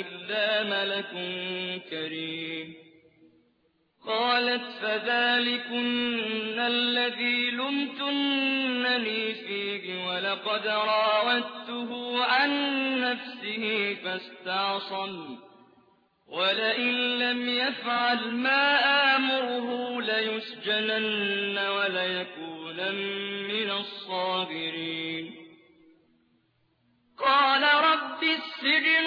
إلا ملك كريم قالت فذلكن الذي لمتنني فيه ولقد راودته عن نفسه فاستعصم ولئن لم يفعل ما آمره ليسجنن وليكونن من الصاغرين قال رب السجن